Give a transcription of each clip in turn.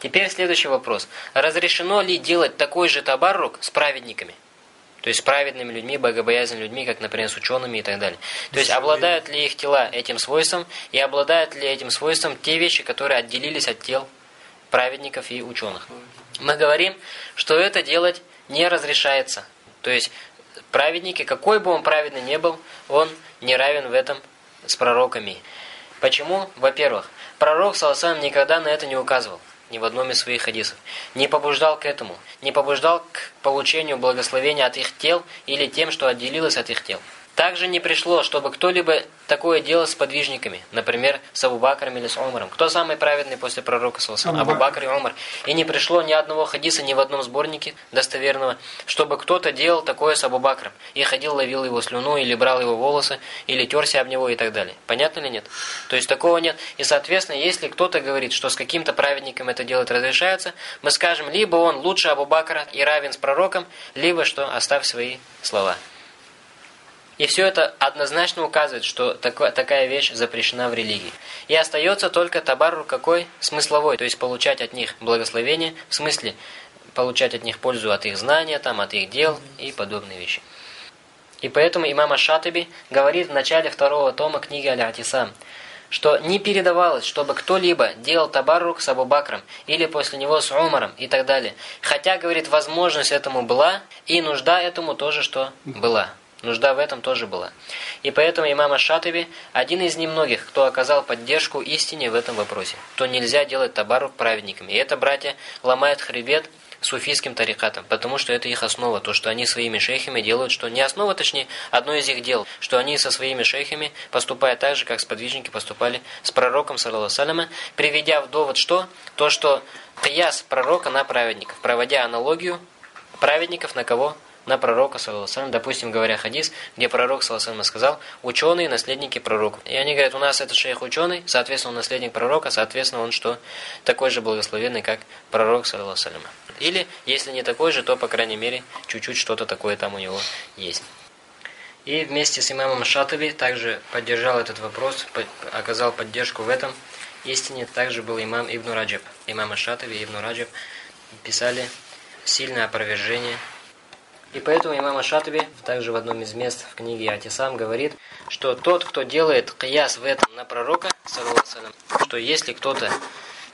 Теперь следующий вопрос. Разрешено ли делать такой же табаррук с праведниками? То есть с праведными людьми, богобоязненными людьми, как, например, с учеными и так далее. То есть обладают ли их тела этим свойством, и обладают ли этим свойством те вещи, которые отделились от тел праведников и ученых. Мы говорим, что это делать не разрешается. То есть праведники, какой бы он праведный не был, он не равен в этом с пророками. Почему? Во-первых, пророк, саласам, никогда на это не указывал ни в одном из своих хадисов. Не побуждал к этому, не побуждал к получению благословения от их тел или тем, что отделилось от их тел. Также не пришло, чтобы кто-либо такое делал с подвижниками, например, с Абу Бакром или с Умаром. Кто самый праведный после пророка Саласам? Абу Бакр и Умар. И не пришло ни одного хадиса ни в одном сборнике достоверного, чтобы кто-то делал такое с Абу Бакром. И ходил, ловил его слюну, или брал его волосы, или терся об него и так далее. Понятно или нет? То есть такого нет. И соответственно, если кто-то говорит, что с каким-то праведником это делать разрешается, мы скажем, либо он лучше Абу Бакра и равен с пророком, либо что оставь свои слова. И все это однозначно указывает, что такая вещь запрещена в религии. И остается только табарру какой? Смысловой, то есть получать от них благословение, в смысле получать от них пользу от их знания, там, от их дел и подобные вещи. И поэтому имам Аш-Шатиби говорит в начале второго тома книги Аль-Атисам, что не передавалось, чтобы кто-либо делал табаррук с Абу Бакром или после него с Умаром и так далее. Хотя, говорит, возможность этому была и нужда этому тоже что была. Нужда в этом тоже была. И поэтому имам Аш-Шатиби один из немногих, кто оказал поддержку истине в этом вопросе. То нельзя делать табарук праведниками. И это, братья, ломает хребет суфийским тарикатам, потому что это их основа, то, что они своими шейхами делают, что не основа, точнее, одно из их дел, что они со своими шейхами поступают так же, как сподвижники поступали с пророком, саллаллаху приведя в довод что? То, что кияс пророка на праведников, проводя аналогию праведников на кого? На пророка, саллаху допустим, говоря хадис, где пророк, саллаху сказал, ученые, наследники пророков. И они говорят, у нас этот шейх ученый, соответственно, он наследник пророка, соответственно, он что? Такой же благословенный, как пророк, саллаху Или, если не такой же, то, по крайней мере, чуть-чуть что-то такое там у него есть. И вместе с имамом Шатаби также поддержал этот вопрос, оказал поддержку в этом истине. Также был имам Ибн Раджаб. Имам Шатаби и Ибн Раджаб писали сильное опровержение и поэтому имам Ашатаби, также в одном из мест в книге Атисам, говорит, что тот, кто делает кияс в этом на пророка, что если кто-то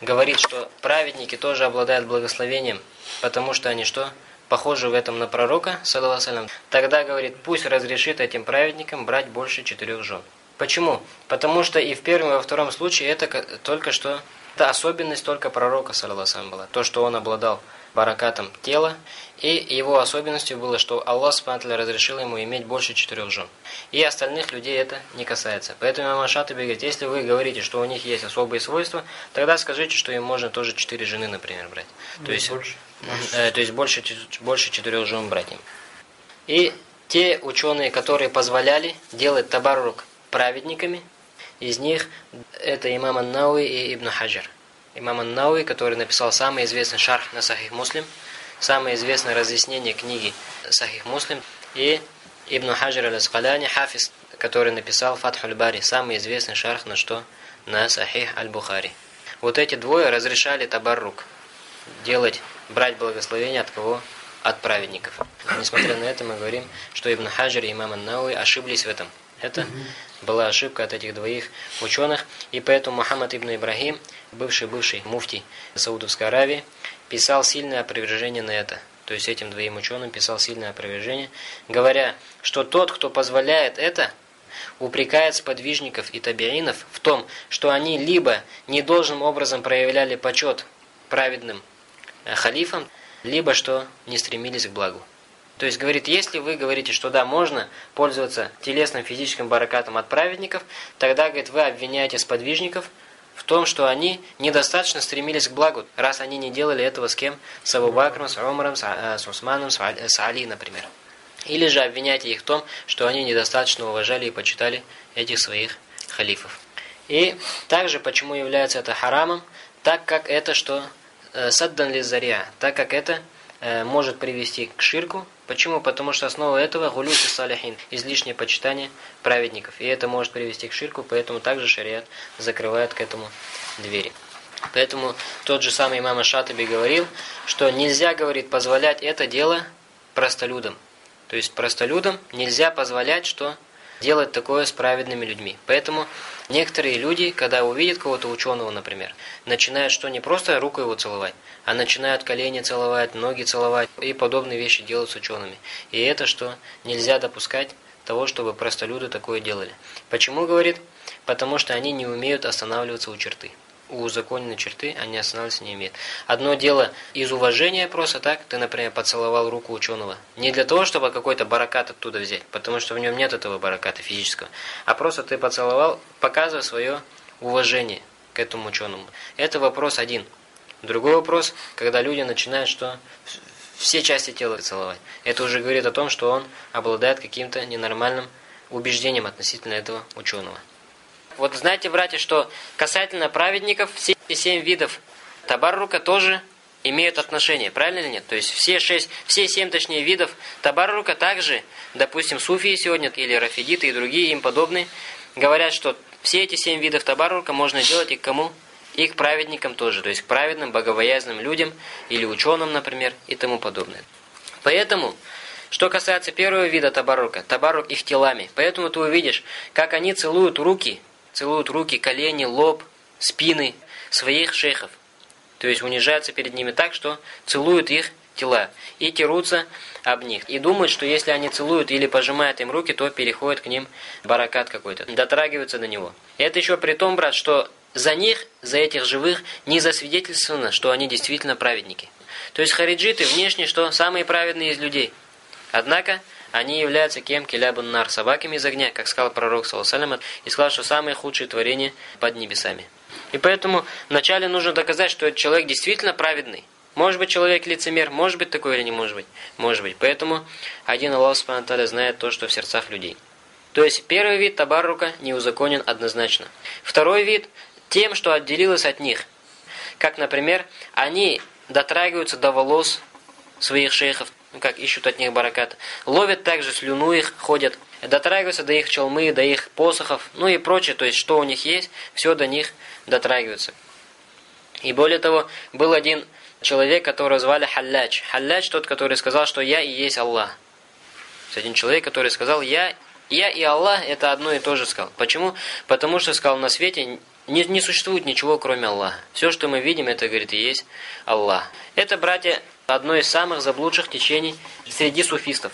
говорит, что праведники тоже обладают благословением, потому что они что? Похожи в этом на пророка, тогда, говорит, пусть разрешит этим праведникам брать больше четырех жен. Почему? Потому что и в первом, и во втором случае это только что, это особенность только пророка, саллаху была, то, что он обладал баракатом тела, и его особенностью было, что Аллах Субтитры разрешил ему иметь больше четырех жен. И остальных людей это не касается. Поэтому Имам Шатаби говорит, если вы говорите, что у них есть особые свойства, тогда скажите, что им можно тоже четыре жены, например, брать. То есть, больше. Э, то есть больше, больше четырех жен брать им. И те ученые, которые позволяли делать табарук праведниками, из них это имам Ан-Науи и Ибн Хаджар имам Ан-Науи, который написал самый известный шарх на Сахих Муслим, самое известное разъяснение книги Сахих Муслим, и Ибн Хаджар аль-Аскаляни, хафиз, который написал Фатхуль Бари, самый известный шарх на что? На Сахих аль-Бухари. Вот эти двое разрешали табаррук, делать, брать благословение от кого? От праведников. Несмотря на это, мы говорим, что Ибн Хаджар и имам Ан-Науи ошиблись в этом. Это была ошибка от этих двоих ученых, и поэтому Мухаммад ибн Ибрахим, бывший-бывший муфтий Саудовской Аравии, писал сильное опровержение на это. То есть этим двоим ученым писал сильное опровержение, говоря, что тот, кто позволяет это, упрекает сподвижников и табиинов в том, что они либо не должным образом проявляли почет праведным э, халифам, либо что не стремились к благу. То есть, говорит, если вы говорите, что да, можно пользоваться телесным физическим баракатом от праведников, тогда, говорит, вы обвиняете сподвижников в том, что они недостаточно стремились к благу, раз они не делали этого с кем? С Абу с Умаром, э, с Усманом, с, Али, например. Или же обвиняйте их в том, что они недостаточно уважали и почитали этих своих халифов. И также, почему является это харамом, так как это что? Э, саддан ли заря, так как это может привести к ширку, Почему? Потому что основа этого гулют и салихин, излишнее почитание праведников. И это может привести к ширку, поэтому также шариат закрывает к этому двери. Поэтому тот же самый имам Шатаби говорил, что нельзя, говорит, позволять это дело простолюдам. То есть простолюдам нельзя позволять, что делать такое с праведными людьми. Поэтому некоторые люди, когда увидят кого-то ученого, например, начинают что не просто руку его целовать, а начинают колени целовать, ноги целовать и подобные вещи делать с учеными. И это что нельзя допускать того, чтобы простолюды такое делали. Почему, говорит? Потому что они не умеют останавливаться у черты у узаконенной черты они останавливаться не имеют. Одно дело из уважения просто так, ты, например, поцеловал руку ученого. Не для того, чтобы какой-то баракат оттуда взять, потому что в нем нет этого бараката физического, а просто ты поцеловал, показывая свое уважение к этому ученому. Это вопрос один. Другой вопрос, когда люди начинают что все части тела целовать. Это уже говорит о том, что он обладает каким-то ненормальным убеждением относительно этого ученого. Вот знаете, братья, что касательно праведников, все семь видов табаррука тоже имеют отношение, правильно или нет? То есть все шесть, все семь, точнее, видов табаррука также, допустим, суфии сегодня, или рафидиты и другие им подобные, говорят, что все эти семь видов табаррука можно делать и к кому? И к праведникам тоже, то есть к праведным, богобоязным людям, или ученым, например, и тому подобное. Поэтому... Что касается первого вида табарука, табарук их телами. Поэтому ты увидишь, как они целуют руки целуют руки, колени, лоб, спины своих шейхов. То есть унижаются перед ними так, что целуют их тела и терутся об них. И думают, что если они целуют или пожимают им руки, то переходит к ним баракат какой-то, дотрагиваются до него. Это еще при том, брат, что за них, за этих живых, не засвидетельствовано, что они действительно праведники. То есть хариджиты внешне, что самые праведные из людей. Однако, они являются кем? Келябун нар, собаками из огня, как сказал пророк, саллаху и сказал, что самые худшие творения под небесами. И поэтому вначале нужно доказать, что этот человек действительно праведный. Может быть, человек лицемер, может быть такое или не может быть? Может быть. Поэтому один Аллах Субхану знает то, что в сердцах людей. То есть первый вид табаррука не узаконен однозначно. Второй вид тем, что отделилось от них. Как, например, они дотрагиваются до волос своих шейхов, ну как ищут от них баракат. Ловят также слюну их, ходят, дотрагиваются до их челмы, до их посохов, ну и прочее, то есть что у них есть, все до них дотрагиваются. И более того, был один человек, которого звали Халляч. Халляч тот, который сказал, что я и есть Аллах. Один человек, который сказал, я, я и Аллах, это одно и то же сказал. Почему? Потому что сказал, на свете не, не существует ничего, кроме Аллаха. Все, что мы видим, это, говорит, и есть Аллах. Это, братья, одно из самых заблудших течений среди суфистов.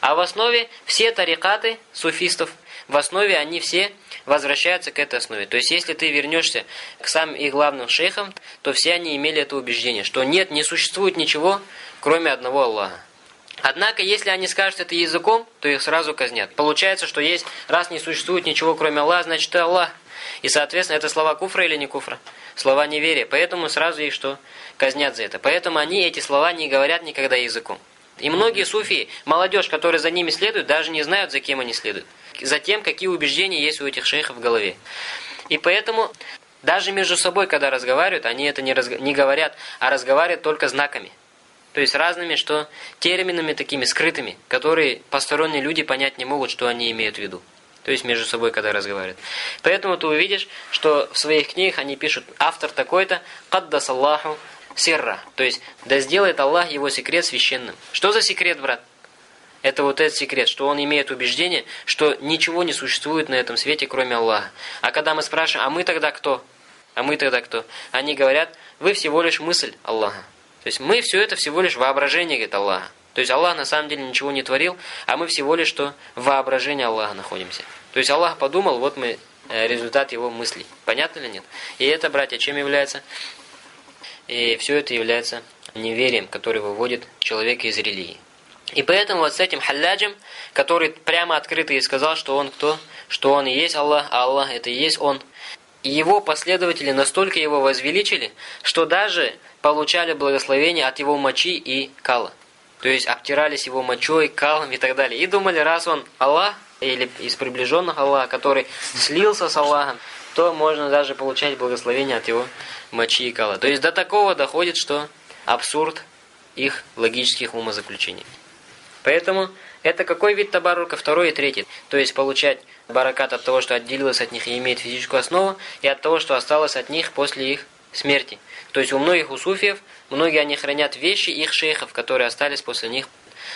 А в основе все тарикаты суфистов, в основе они все возвращаются к этой основе. То есть, если ты вернешься к самым их главным шейхам, то все они имели это убеждение, что нет, не существует ничего, кроме одного Аллаха. Однако, если они скажут это языком, то их сразу казнят. Получается, что есть, раз не существует ничего, кроме Аллаха, значит, Аллах. И, соответственно, это слова куфра или не куфра? Слова неверия. Поэтому сразу их что? Казнят за это. Поэтому они эти слова не говорят никогда языком. И многие суфии, молодежь, которая за ними следует, даже не знают, за кем они следуют. За тем, какие убеждения есть у этих шейхов в голове. И поэтому даже между собой, когда разговаривают, они это не, разг... не говорят, а разговаривают только знаками. То есть разными, что терминами такими скрытыми, которые посторонние люди понять не могут, что они имеют в виду. То есть между собой, когда разговаривают. Поэтому ты увидишь, что в своих книгах они пишут автор такой-то «Каддас Аллаху сирра». То есть «Да сделает Аллах его секрет священным». Что за секрет, брат? Это вот этот секрет, что он имеет убеждение, что ничего не существует на этом свете, кроме Аллаха. А когда мы спрашиваем, а мы тогда кто? А мы тогда кто? Они говорят, вы всего лишь мысль Аллаха. То есть мы все это всего лишь воображение, говорит Аллаха. То есть Аллах на самом деле ничего не творил, а мы всего лишь что в воображении Аллаха находимся. То есть Аллах подумал, вот мы э, результат его мыслей. Понятно ли нет? И это, братья, чем является? И все это является неверием, который выводит человека из религии. И поэтому вот с этим халляджем, который прямо открыто и сказал, что он кто? Что он и есть Аллах, а Аллах это и есть он. Его последователи настолько его возвеличили, что даже получали благословение от его мочи и кала. То есть обтирались его мочой, калом и так далее. И думали, раз он Аллах, или из приближенных Аллаха, который слился с Аллахом, то можно даже получать благословение от его мочи и кала. То есть до такого доходит, что абсурд их логических умозаключений. Поэтому это какой вид табарука? Второй и третий. То есть получать баракат от того, что отделилось от них и имеет физическую основу, и от того, что осталось от них после их смерти. То есть у многих усуфиев, многие они хранят вещи их шейхов, которые остались после них.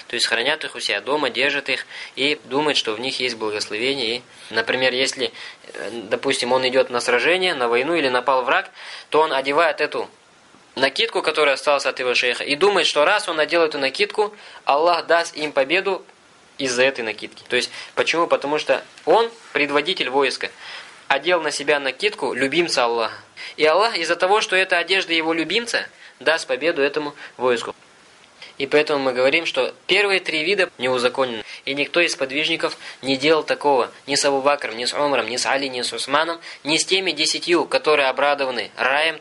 То есть хранят их у себя дома, держат их и думают, что в них есть благословение. И, например, если, э, допустим, он идет на сражение, на войну или напал враг, то он одевает эту накидку, которая осталась от его шейха, и думает, что раз он надел эту накидку, Аллах даст им победу из-за этой накидки. То есть, почему? Потому что он предводитель войска, одел на себя накидку любимца Аллаха. И Аллах из-за того, что это одежда его любимца, даст победу этому войску. И поэтому мы говорим, что первые три вида не узаконены. И никто из подвижников не делал такого ни с Абу Бакром, ни с Умаром, ни с Али, ни с Усманом, ни с теми десятью, которые обрадованы раем,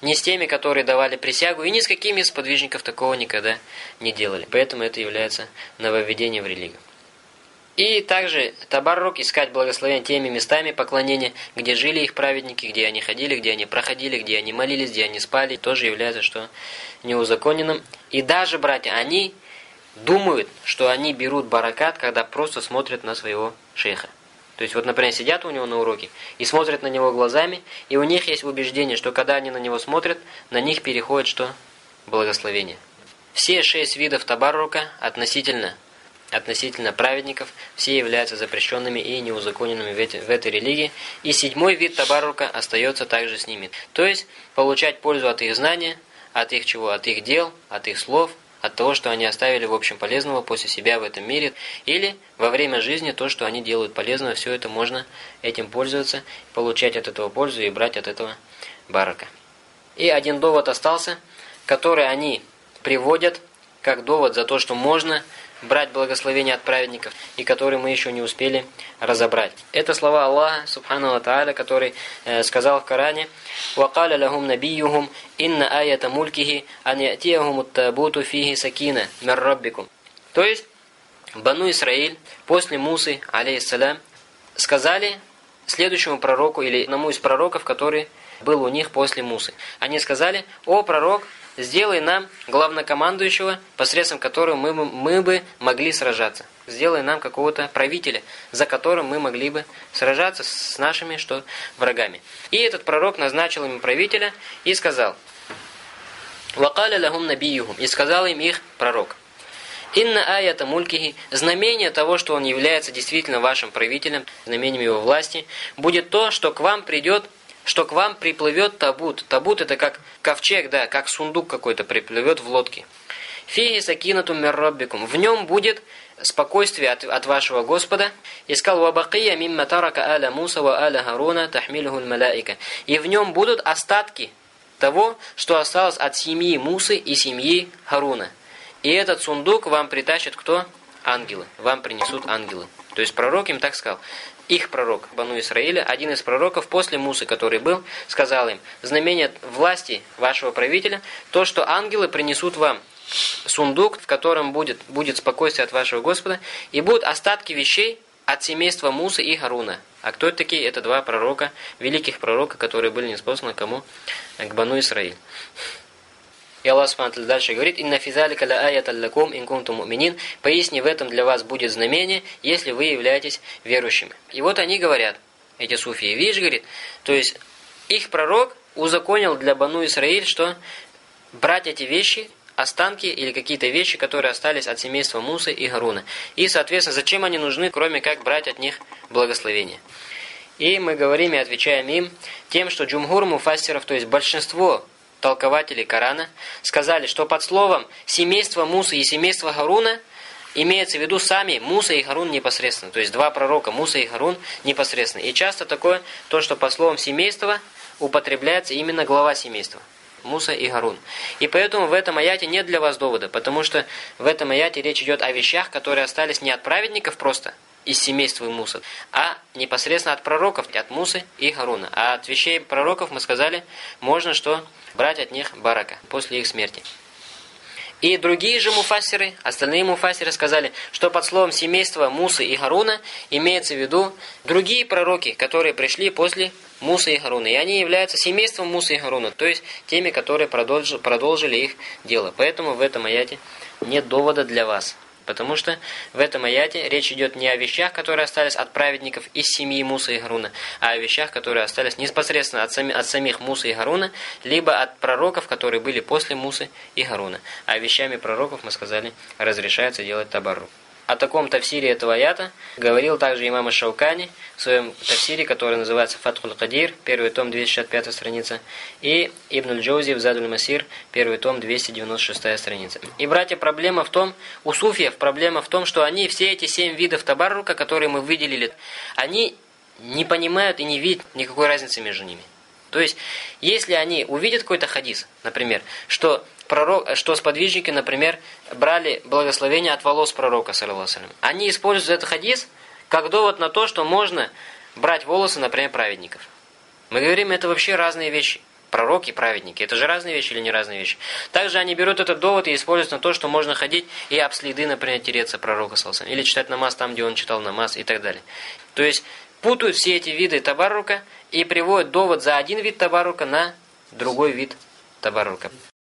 ни с теми, которые давали присягу, и ни с какими из подвижников такого никогда не делали. Поэтому это является нововведением в религию. И также табаррук, искать благословение теми местами поклонения, где жили их праведники, где они ходили, где они проходили, где они молились, где они спали, тоже является что неузаконенным. И даже, братья, они думают, что они берут баракат, когда просто смотрят на своего шейха. То есть вот, например, сидят у него на уроке и смотрят на него глазами, и у них есть убеждение, что когда они на него смотрят, на них переходит что? Благословение. Все шесть видов табаррука относительно относительно праведников, все являются запрещенными и неузаконенными в, этой религии, и седьмой вид табарука остается также с ними. То есть, получать пользу от их знания, от их чего? От их дел, от их слов, от того, что они оставили в общем полезного после себя в этом мире, или во время жизни то, что они делают полезного, все это можно этим пользоваться, получать от этого пользу и брать от этого барака. И один довод остался, который они приводят как довод за то, что можно брать благословение от праведников, и которые мы еще не успели разобрать. Это слова Аллаха, Субхану Тааля, который э, сказал в Коране, «Вакаля лахум набиюхум инна аята мулькихи ан ятиахум табуту фихи сакина мирраббикум». То есть, Бану Исраиль после Мусы, алейхиссалям, сказали следующему пророку или одному из пророков, который был у них после Мусы. Они сказали, «О, пророк, Сделай нам главнокомандующего, посредством которого мы, мы бы могли сражаться. Сделай нам какого-то правителя, за которым мы могли бы сражаться с нашими что врагами. И этот пророк назначил им правителя и сказал, «Вакаля лахум набиюхум» и сказал им их пророк. «Инна аята мулькихи» знамение того, что он является действительно вашим правителем, знамением его власти, будет то, что к вам придет что к вам приплывет табут. Табут это как ковчег, да, как сундук какой-то приплывет в лодке. Фиги сакинатум мирраббикум. В нем будет спокойствие от, от вашего Господа. Искал вабакия мимма тарака аля Муса ва аля Харуна тахмилуху малаика. И в нем будут остатки того, что осталось от семьи Мусы и семьи Харуна. И этот сундук вам притащит кто? Ангелы. Вам принесут ангелы. То есть пророк им так сказал их пророк Бану Исраиля, один из пророков после Мусы, который был, сказал им, знамение власти вашего правителя, то, что ангелы принесут вам сундук, в котором будет, будет спокойствие от вашего Господа, и будут остатки вещей от семейства Мусы и Харуна. А кто это такие? Это два пророка, великих пророка, которые были неспосланы кому? К Бану Исраиль. И Аллах Субхану дальше говорит, «Инна физалика ла аятал лакум ин кунтум муминин». Поясни, в этом для вас будет знамение, если вы являетесь верующими. И вот они говорят, эти суфии, видишь, говорит, то есть их пророк узаконил для Бану Исраиль, что брать эти вещи, останки или какие-то вещи, которые остались от семейства Мусы и Харуна. И, соответственно, зачем они нужны, кроме как брать от них благословение. И мы говорим и отвечаем им тем, что джумхур муфассиров, то есть большинство толкователи Корана сказали, что под словом «семейство Мусы» и «семейство Харуна» имеется в виду сами Муса и Харун непосредственно. То есть два пророка, Муса и Харун непосредственно. И часто такое, то, что по словам «семейство» употребляется именно глава семейства. Муса и Харун. И поэтому в этом аяте нет для вас довода, потому что в этом аяте речь идет о вещах, которые остались не от праведников просто, из семейства Муса, а непосредственно от пророков, от Мусы и Харуна. А от вещей пророков мы сказали, можно что брать от них барака после их смерти. И другие же муфассиры, остальные муфассиры сказали, что под словом семейства Мусы и Харуна имеется в виду другие пророки, которые пришли после Мусы и Харуна. И они являются семейством Мусы и Харуна, то есть теми, которые продолжили их дело. Поэтому в этом аяте нет довода для вас. Потому что в этом аяте речь идет не о вещах, которые остались от праведников из семьи Муса и Харуна, а о вещах, которые остались непосредственно от, сами, от самих Муса и Харуна, либо от пророков, которые были после Мусы и Харуна. А вещами пророков, мы сказали, разрешается делать табаррук. О таком тафсире этого аята говорил также имам Шаукани в своем тафсире, который называется Фатхул Кадир, первый том, 265 страница, и Ибн Джоузи в Задуль Масир, первый том, 296 страница. И, братья, проблема в том, у суфиев проблема в том, что они все эти семь видов табаррука, которые мы выделили, они не понимают и не видят никакой разницы между ними. То есть, если они увидят какой-то хадис, например, что пророк, что сподвижники, например, брали благословение от волос пророка, Они используют этот хадис как довод на то, что можно брать волосы, например, праведников. Мы говорим, это вообще разные вещи. Пророки и праведники. Это же разные вещи или не разные вещи? Также они берут этот довод и используют на то, что можно ходить и об следы, например, тереться пророка, саллиллаху или читать намаз там, где он читал намаз и так далее. То есть, путают все эти виды табарука и приводят довод за один вид табарука на другой вид табарука.